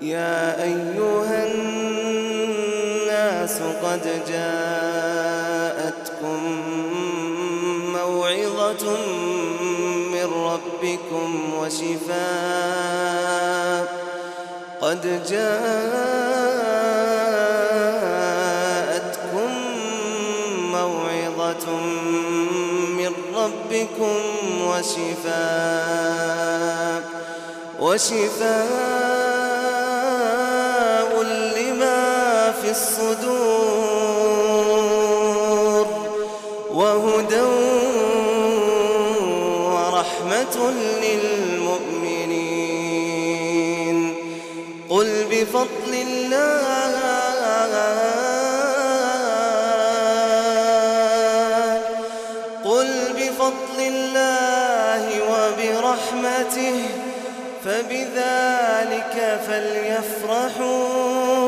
يا أيها الناس قد جاءتكم موعظة من ربكم وشفاء. قد جاءتكم موعظة من ربكم وشفاء. وشفاء الصدور وهدى ورحمة للمؤمنين. قل بفضل الله. قل بفضل الله وبرحمته. فبذلك فليفرحوا.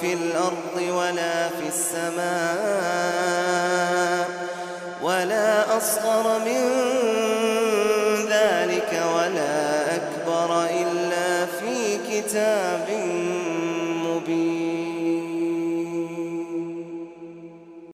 في الأرض ولا في السماء ولا أصغر من ذلك ولا أكبر إلا في كتاب مبين.